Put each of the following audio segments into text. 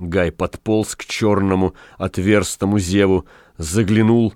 Гай подполз к черному отверстому зеву, заглянул.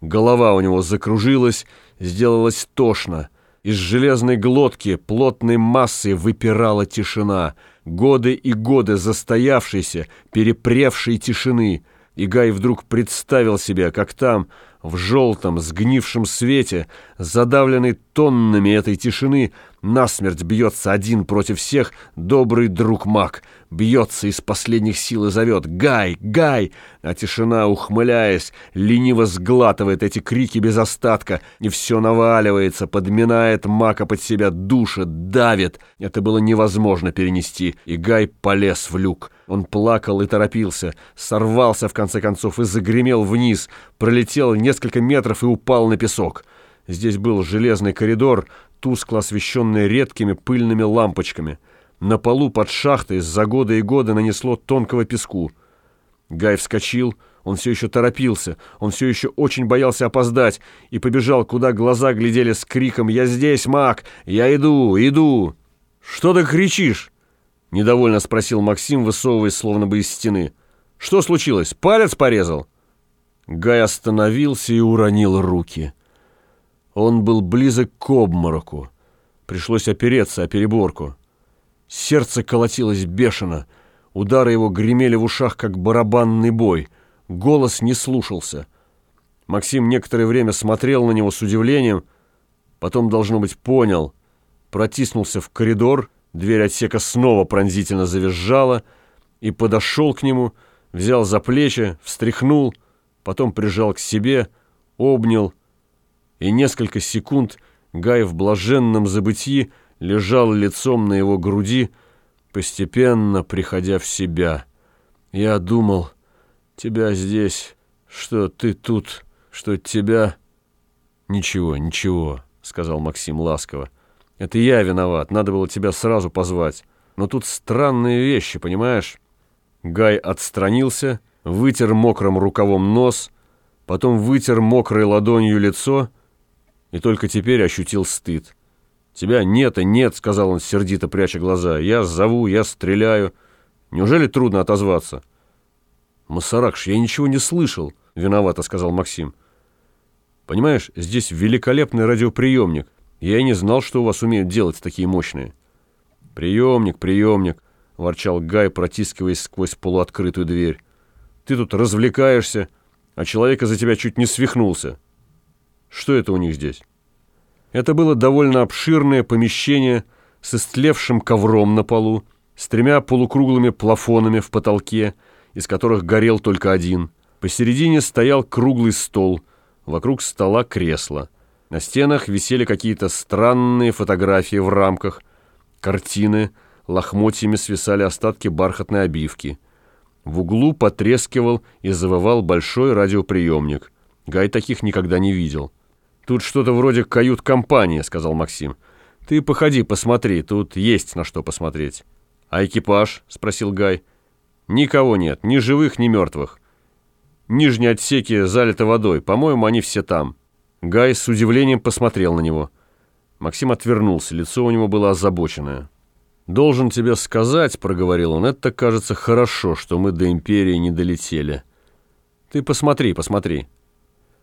Голова у него закружилась, сделалось тошно. Из железной глотки плотной массой выпирала тишина. Годы и годы застоявшейся, перепревшей тишины. И Гай вдруг представил себе, как там, в желтом, сгнившем свете, задавленный тоннами этой тишины, насмерть бьется один против всех добрый друг Мак. Бьется из последних сил и зовет «Гай! Гай!» А тишина, ухмыляясь, лениво сглатывает эти крики без остатка, и все наваливается, подминает Мака под себя, душит, давит. Это было невозможно перенести, и Гай полез в люк. Он плакал и торопился, сорвался в конце концов и загремел вниз, пролетел несколько метров и упал на песок. Здесь был железный коридор, тускло освещенный редкими пыльными лампочками. На полу под шахтой за годы и годы нанесло тонкого песку. Гай вскочил, он все еще торопился, он все еще очень боялся опоздать и побежал, куда глаза глядели с криком «Я здесь, маг! Я иду, иду!» «Что ты кричишь?» — недовольно спросил Максим, высовываясь словно бы из стены. «Что случилось? Палец порезал?» Гай остановился и уронил руки. Он был близок к обмороку. Пришлось опереться о переборку. Сердце колотилось бешено. Удары его гремели в ушах, как барабанный бой. Голос не слушался. Максим некоторое время смотрел на него с удивлением, потом, должно быть, понял. Протиснулся в коридор Дверь отсека снова пронзительно завизжала и подошел к нему, взял за плечи, встряхнул, потом прижал к себе, обнял, и несколько секунд Гай в блаженном забытии лежал лицом на его груди, постепенно приходя в себя. Я думал, тебя здесь, что ты тут, что тебя... Ничего, ничего, сказал Максим ласково. Это я виноват, надо было тебя сразу позвать. Но тут странные вещи, понимаешь? Гай отстранился, вытер мокрым рукавом нос, потом вытер мокрой ладонью лицо и только теперь ощутил стыд. «Тебя нет и нет», — сказал он, сердито пряча глаза. «Я зову, я стреляю. Неужели трудно отозваться?» «Масаракш, я ничего не слышал», — виновато сказал Максим. «Понимаешь, здесь великолепный радиоприемник. Я и не знал, что у вас умеют делать такие мощные. Приемник, приемник, ворчал Гай, протискиваясь сквозь полуоткрытую дверь. Ты тут развлекаешься, а человек из-за тебя чуть не свихнулся. Что это у них здесь? Это было довольно обширное помещение с истлевшим ковром на полу, с тремя полукруглыми плафонами в потолке, из которых горел только один. Посередине стоял круглый стол, вокруг стола кресло. На стенах висели какие-то странные фотографии в рамках, картины, лохмотьями свисали остатки бархатной обивки. В углу потрескивал и завывал большой радиоприемник. Гай таких никогда не видел. «Тут что-то вроде кают-компании», — сказал Максим. «Ты походи, посмотри, тут есть на что посмотреть». «А экипаж?» — спросил Гай. «Никого нет, ни живых, ни мертвых. Нижние отсеки залиты водой, по-моему, они все там». Гай с удивлением посмотрел на него. Максим отвернулся, лицо у него было озабоченное. «Должен тебе сказать», — проговорил он, — «это, кажется, хорошо, что мы до Империи не долетели. Ты посмотри, посмотри».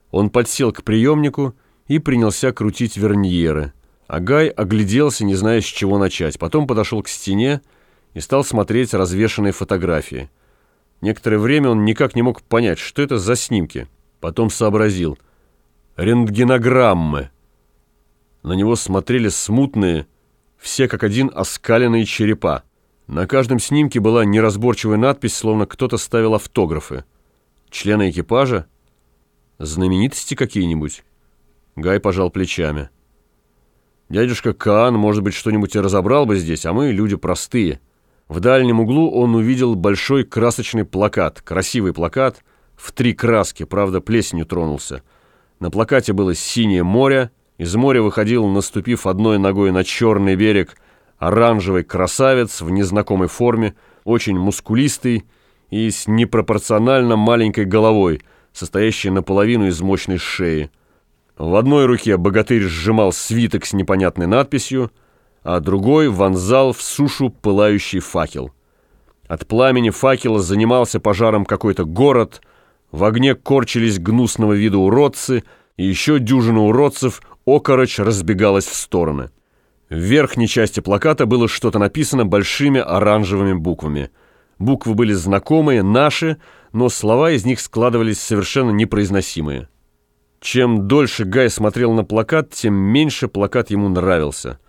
Он подсел к приемнику и принялся крутить верньеры. А Гай огляделся, не зная, с чего начать. Потом подошел к стене и стал смотреть развешанные фотографии. Некоторое время он никак не мог понять, что это за снимки. Потом сообразил — рентгенограммы. На него смотрели смутные, все как один оскаленные черепа. На каждом снимке была неразборчивая надпись, словно кто-то ставил автографы. Члены экипажа? Знаменитости какие-нибудь? Гай пожал плечами. Дядюшка Каан, может быть, что-нибудь и разобрал бы здесь, а мы люди простые. В дальнем углу он увидел большой красочный плакат, красивый плакат, в три краски, правда, плесенью тронулся – на плакате было синее море, из моря выходил, наступив одной ногой на черный берег, оранжевый красавец в незнакомой форме, очень мускулистый и с непропорционально маленькой головой, состоящей наполовину из мощной шеи. В одной руке богатырь сжимал свиток с непонятной надписью, а другой вонзал в сушу пылающий факел. От пламени факела занимался пожаром какой-то город, в огне корчились гнусного вида уродцы, и еще дюжина уродцев окорочь разбегалась в стороны. В верхней части плаката было что-то написано большими оранжевыми буквами. Буквы были знакомые, наши, но слова из них складывались совершенно непроизносимые. Чем дольше Гай смотрел на плакат, тем меньше плакат ему нравился.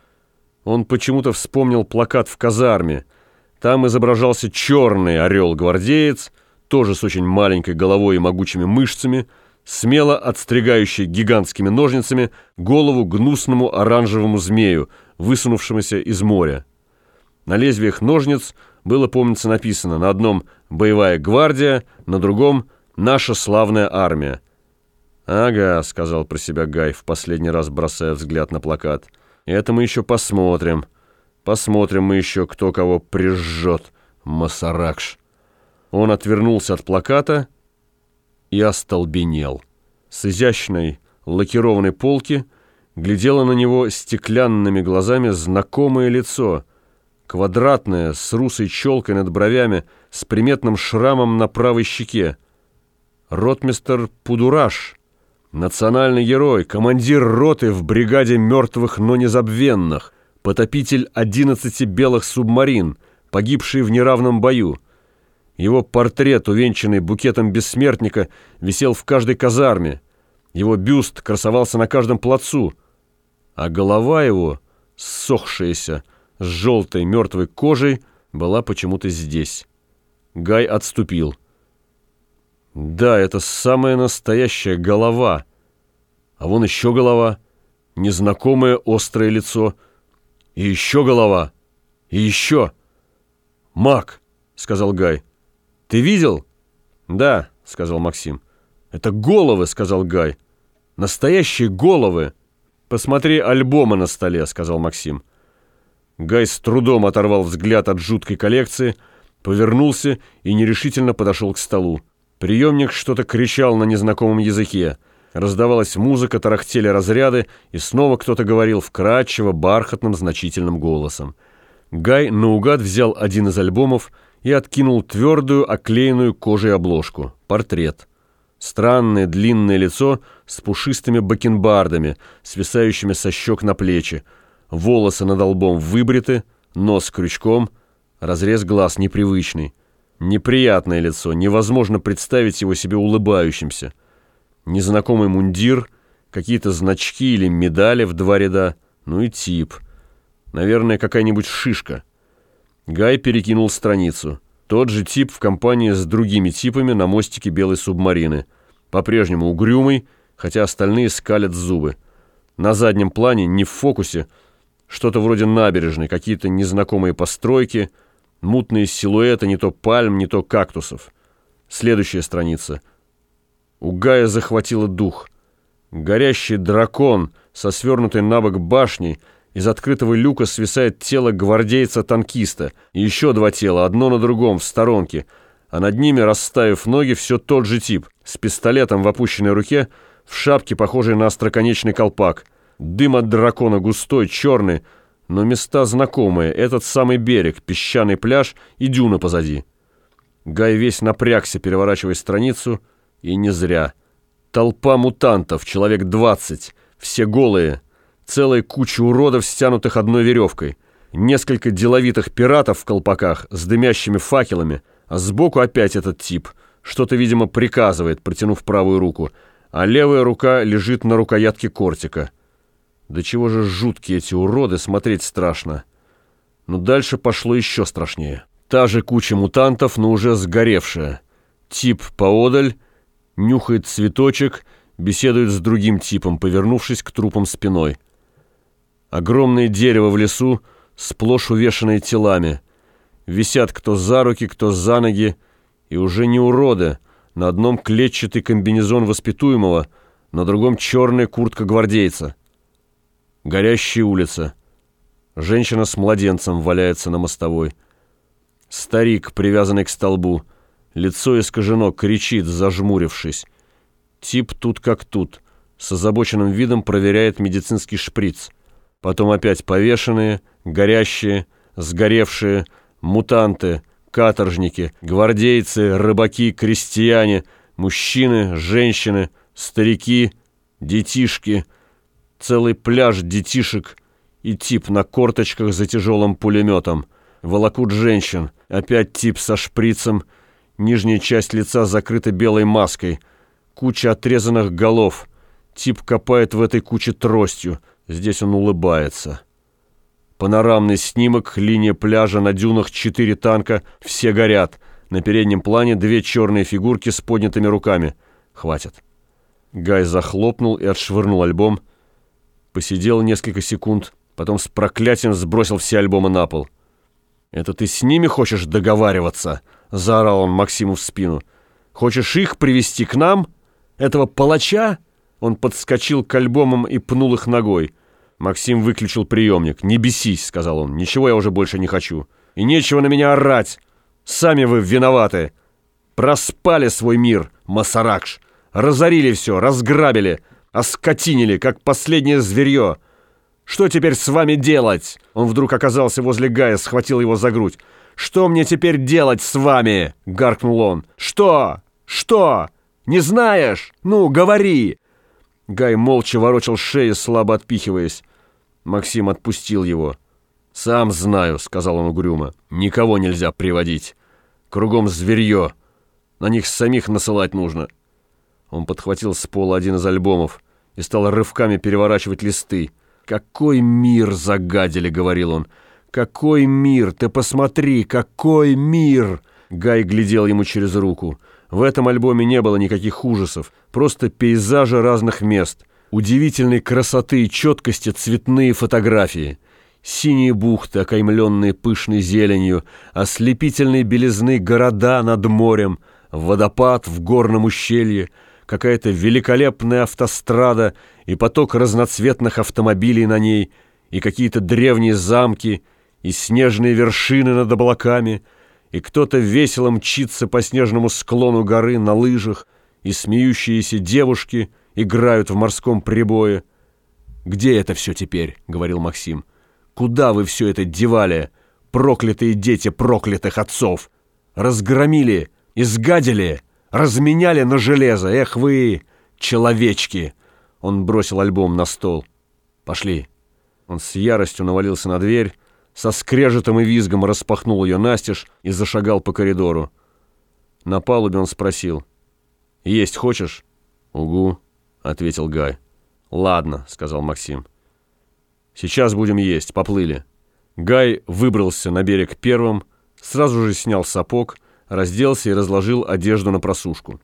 Он почему-то вспомнил плакат в казарме – там изображался черный орел-гвардеец, тоже с очень маленькой головой и могучими мышцами, смело отстригающий гигантскими ножницами голову гнусному оранжевому змею, высунувшемуся из моря. На лезвиях ножниц было, помнится, написано на одном «Боевая гвардия», на другом «Наша славная армия». «Ага», — сказал про себя Гай, в последний раз бросая взгляд на плакат. «Это мы еще посмотрим». Посмотрим мы еще, кто кого прижжет, Масаракш. Он отвернулся от плаката и остолбенел. С изящной лакированной полки глядело на него стеклянными глазами знакомое лицо, квадратное, с русой челкой над бровями, с приметным шрамом на правой щеке. Ротмистер Пудураш, национальный герой, командир роты в бригаде мертвых, но незабвенных, потопитель 11 белых субмарин, погибший в неравном бою. Его портрет, увенчанный букетом бессмертника, висел в каждой казарме. Его бюст красовался на каждом плацу. А голова его, ссохшаяся, с желтой мертвой кожей, была почему-то здесь. Гай отступил. Да, это самая настоящая голова. А вон еще голова, незнакомое острое лицо — и еще голова. И еще. Мак, сказал Гай. Ты видел? Да, сказал Максим. Это головы, сказал Гай. Настоящие головы. Посмотри альбомы на столе, сказал Максим. Гай с трудом оторвал взгляд от жуткой коллекции, повернулся и нерешительно подошел к столу. Приемник что-то кричал на незнакомом языке. Раздавалась музыка, тарахтели разряды, и снова кто-то говорил вкрадчиво, бархатным, значительным голосом. Гай наугад взял один из альбомов и откинул твердую, оклеенную кожей обложку. Портрет. Странное длинное лицо с пушистыми бакенбардами, свисающими со щек на плечи. Волосы над лбом выбриты, нос крючком, разрез глаз непривычный. Неприятное лицо, невозможно представить его себе улыбающимся незнакомый мундир, какие-то значки или медали в два ряда, ну и тип. Наверное, какая-нибудь шишка. Гай перекинул страницу. Тот же тип в компании с другими типами на мостике белой субмарины. По-прежнему угрюмый, хотя остальные скалят зубы. На заднем плане, не в фокусе, что-то вроде набережной, какие-то незнакомые постройки, мутные силуэты не то пальм, не то кактусов. Следующая страница — у Гая захватило дух. Горящий дракон со свернутой на бок башней, из открытого люка свисает тело гвардейца-танкиста, еще два тела, одно на другом, в сторонке, а над ними, расставив ноги, все тот же тип, с пистолетом в опущенной руке, в шапке, похожей на остроконечный колпак. Дым от дракона густой, черный, но места знакомые, этот самый берег, песчаный пляж и дюна позади. Гай весь напрягся, переворачивая страницу — и не зря. Толпа мутантов, человек двадцать, все голые, целая куча уродов, стянутых одной веревкой, несколько деловитых пиратов в колпаках с дымящими факелами, а сбоку опять этот тип, что-то, видимо, приказывает, протянув правую руку, а левая рука лежит на рукоятке кортика. Да чего же жуткие эти уроды, смотреть страшно. Но дальше пошло еще страшнее. Та же куча мутантов, но уже сгоревшая. Тип поодаль, нюхает цветочек, беседует с другим типом, повернувшись к трупам спиной. Огромное дерево в лесу, сплошь увешанное телами. Висят кто за руки, кто за ноги, и уже не уроды. На одном клетчатый комбинезон воспитуемого, на другом черная куртка гвардейца. Горящая улица. Женщина с младенцем валяется на мостовой. Старик, привязанный к столбу — Лицо искажено, кричит, зажмурившись. Тип тут как тут. С озабоченным видом проверяет медицинский шприц. Потом опять повешенные, горящие, сгоревшие, мутанты, каторжники, гвардейцы, рыбаки, крестьяне, мужчины, женщины, старики, детишки, целый пляж детишек и тип на корточках за тяжелым пулеметом. Волокут женщин, опять тип со шприцем, нижняя часть лица закрыта белой маской, куча отрезанных голов. Тип копает в этой куче тростью, здесь он улыбается. Панорамный снимок, линия пляжа, на дюнах четыре танка, все горят. На переднем плане две черные фигурки с поднятыми руками. Хватит. Гай захлопнул и отшвырнул альбом. Посидел несколько секунд, потом с проклятием сбросил все альбомы на пол. «Это ты с ними хочешь договариваться?» — заорал он Максиму в спину. «Хочешь их привести к нам? Этого палача?» Он подскочил к альбомам и пнул их ногой. Максим выключил приемник. «Не бесись», — сказал он. «Ничего я уже больше не хочу. И нечего на меня орать. Сами вы виноваты. Проспали свой мир, Масаракш. Разорили все, разграбили, оскотинили, как последнее зверье. Что теперь с вами делать?» Он вдруг оказался возле Гая, схватил его за грудь. «Что мне теперь делать с вами?» — гаркнул он. «Что? Что? Не знаешь? Ну, говори!» Гай молча ворочал шею, слабо отпихиваясь. Максим отпустил его. «Сам знаю», — сказал он угрюмо. «Никого нельзя приводить. Кругом зверье. На них самих насылать нужно». Он подхватил с пола один из альбомов и стал рывками переворачивать листы. «Какой мир загадили!» — говорил он. «Какой мир! Ты посмотри, какой мир!» Гай глядел ему через руку. В этом альбоме не было никаких ужасов, просто пейзажи разных мест, удивительной красоты и четкости цветные фотографии, синие бухты, окаймленные пышной зеленью, ослепительные белизны города над морем, водопад в горном ущелье, какая-то великолепная автострада и поток разноцветных автомобилей на ней, и какие-то древние замки, и снежные вершины над облаками — и кто-то весело мчится по снежному склону горы на лыжах, и смеющиеся девушки играют в морском прибое. «Где это все теперь?» — говорил Максим. «Куда вы все это девали, проклятые дети проклятых отцов? Разгромили, изгадили, разменяли на железо. Эх вы, человечки!» Он бросил альбом на стол. «Пошли». Он с яростью навалился на дверь, со скрежетом и визгом распахнул ее настежь и зашагал по коридору. На палубе он спросил. «Есть хочешь?» «Угу», — ответил Гай. «Ладно», — сказал Максим. «Сейчас будем есть, поплыли». Гай выбрался на берег первым, сразу же снял сапог, разделся и разложил одежду на просушку.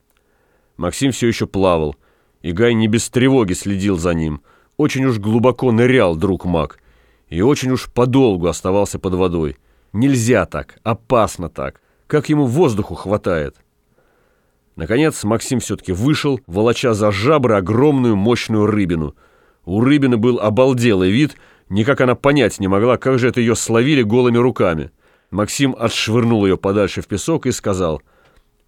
Максим все еще плавал, и Гай не без тревоги следил за ним. Очень уж глубоко нырял друг Мак и очень уж подолгу оставался под водой. Нельзя так, опасно так, как ему воздуху хватает. Наконец Максим все-таки вышел, волоча за жабры огромную мощную рыбину. У рыбины был обалделый вид, никак она понять не могла, как же это ее словили голыми руками. Максим отшвырнул ее подальше в песок и сказал,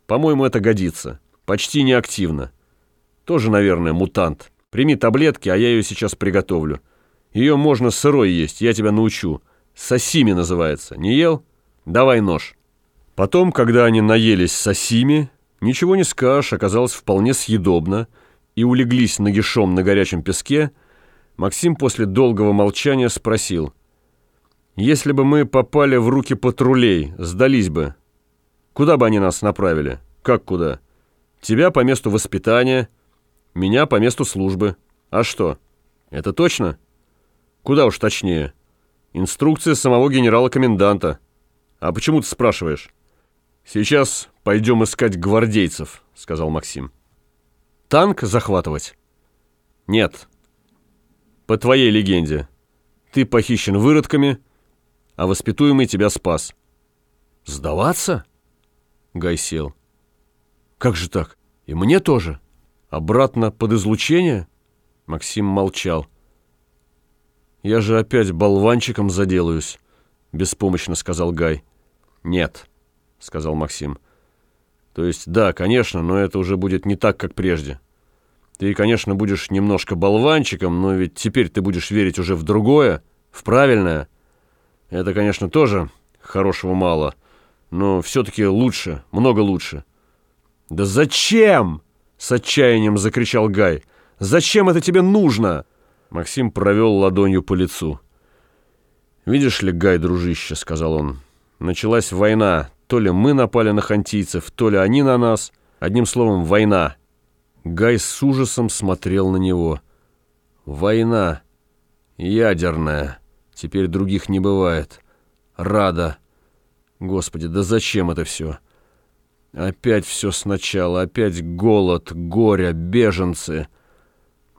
«По-моему, это годится. Почти неактивно. Тоже, наверное, мутант. Прими таблетки, а я ее сейчас приготовлю». Ее можно сырой есть, я тебя научу. Сосими называется. Не ел? Давай нож». Потом, когда они наелись сосими, ничего не скажешь, оказалось вполне съедобно, и улеглись нагишом на горячем песке, Максим после долгого молчания спросил, «Если бы мы попали в руки патрулей, сдались бы, куда бы они нас направили? Как куда? Тебя по месту воспитания, меня по месту службы. А что, это точно?» Куда уж точнее. Инструкция самого генерала-коменданта. А почему ты спрашиваешь? Сейчас пойдем искать гвардейцев, сказал Максим. Танк захватывать? Нет. По твоей легенде. Ты похищен выродками, а воспитуемый тебя спас. Сдаваться? Гай сел. Как же так? И мне тоже? Обратно под излучение? Максим молчал. «Я же опять болванчиком заделаюсь», — беспомощно сказал Гай. «Нет», — сказал Максим. «То есть, да, конечно, но это уже будет не так, как прежде. Ты, конечно, будешь немножко болванчиком, но ведь теперь ты будешь верить уже в другое, в правильное. Это, конечно, тоже хорошего мало, но все-таки лучше, много лучше». «Да зачем?» — с отчаянием закричал Гай. «Зачем это тебе нужно?» Максим провел ладонью по лицу. «Видишь ли, Гай, дружище», — сказал он, — «началась война. То ли мы напали на хантийцев, то ли они на нас. Одним словом, война». Гай с ужасом смотрел на него. «Война. Ядерная. Теперь других не бывает. Рада. Господи, да зачем это все?» Опять все сначала, опять голод, горе, беженцы.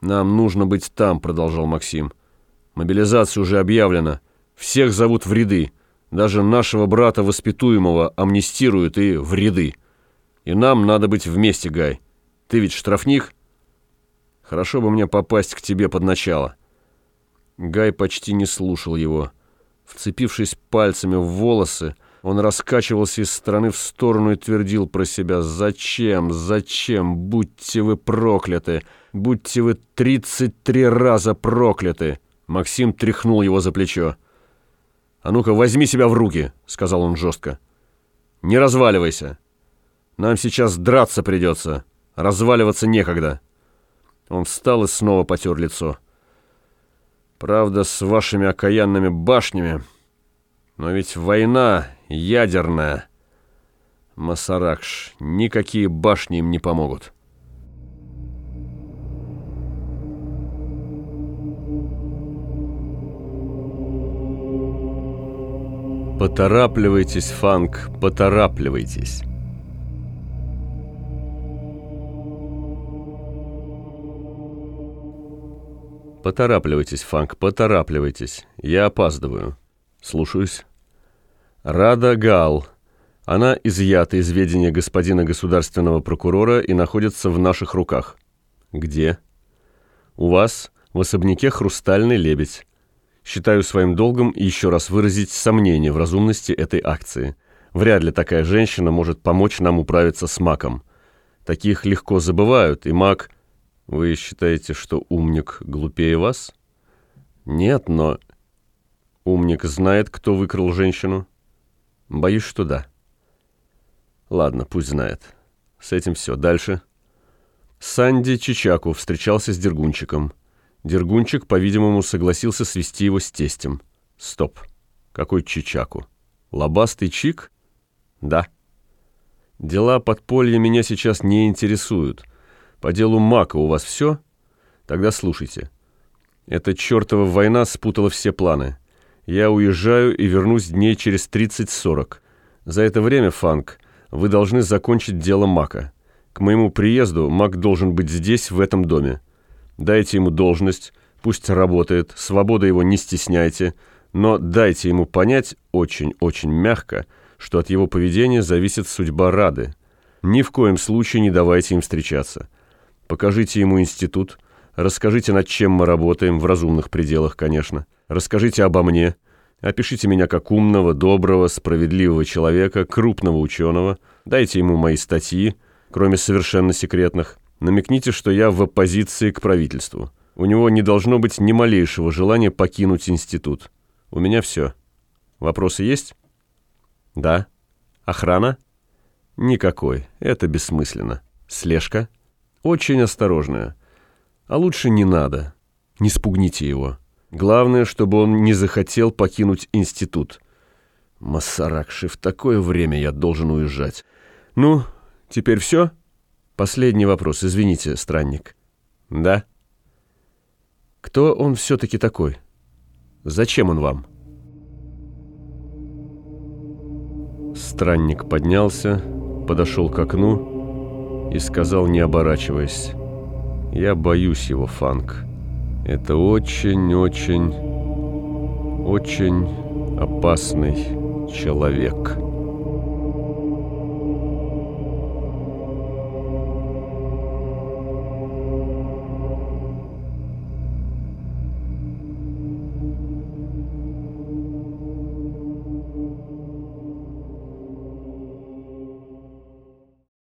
Нам нужно быть там, продолжал Максим. Мобилизация уже объявлена. Всех зовут в ряды. Даже нашего брата воспитуемого амнистируют и в ряды. И нам надо быть вместе, Гай. Ты ведь штрафник? Хорошо бы мне попасть к тебе под начало. Гай почти не слушал его. Вцепившись пальцами в волосы, он раскачивался из стороны в сторону и твердил про себя «Зачем? Зачем? Будьте вы прокляты! Будьте вы тридцать три раза прокляты!» Максим тряхнул его за плечо. «А ну-ка, возьми себя в руки!» — сказал он жестко. «Не разваливайся! Нам сейчас драться придется, разваливаться некогда!» Он встал и снова потер лицо. «Правда, с вашими окаянными башнями...» Но ведь война ядерная. Масаракш, никакие башни им не помогут. Поторапливайтесь, Фанк, поторапливайтесь. Поторапливайтесь, Фанк, поторапливайтесь. Я опаздываю. Слушаюсь. Рада Гал. Она изъята из ведения господина государственного прокурора и находится в наших руках. Где? У вас в особняке «Хрустальный лебедь». Считаю своим долгом еще раз выразить сомнение в разумности этой акции. Вряд ли такая женщина может помочь нам управиться с маком. Таких легко забывают, и маг... Вы считаете, что умник глупее вас? Нет, но... Умник знает, кто выкрал женщину? Боюсь, что да. Ладно, пусть знает. С этим все. Дальше. Санди Чичаку встречался с Дергунчиком. Дергунчик, по-видимому, согласился свести его с тестем. Стоп. Какой Чичаку? Лобастый Чик? Да. Дела подполья меня сейчас не интересуют. По делу Мака у вас все? Тогда слушайте. Эта чертова война спутала все планы. Я уезжаю и вернусь дней через 30-40. За это время, Фанк, вы должны закончить дело Мака. К моему приезду Мак должен быть здесь, в этом доме. Дайте ему должность, пусть работает, свобода его не стесняйте, но дайте ему понять очень-очень мягко, что от его поведения зависит судьба Рады. Ни в коем случае не давайте им встречаться. Покажите ему институт, расскажите, над чем мы работаем, в разумных пределах, конечно. Расскажите обо мне. Опишите меня как умного, доброго, справедливого человека, крупного ученого. Дайте ему мои статьи, кроме совершенно секретных. Намекните, что я в оппозиции к правительству. У него не должно быть ни малейшего желания покинуть институт. У меня все. Вопросы есть? Да. Охрана? Никакой. Это бессмысленно. Слежка? Очень осторожная. А лучше не надо. Не спугните его. Главное, чтобы он не захотел покинуть институт. Массаракши, в такое время я должен уезжать. Ну, теперь все? Последний вопрос, извините, странник. Да? Кто он все-таки такой? Зачем он вам? Странник поднялся, подошел к окну и сказал, не оборачиваясь, «Я боюсь его, Фанк». Это очень-очень, очень опасный человек».